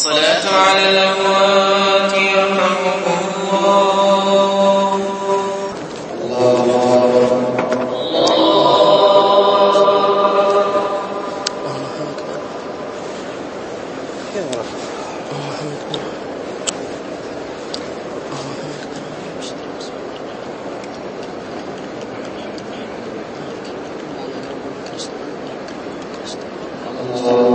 الصلاة على الأموات يرحمكم الله الله الله الله.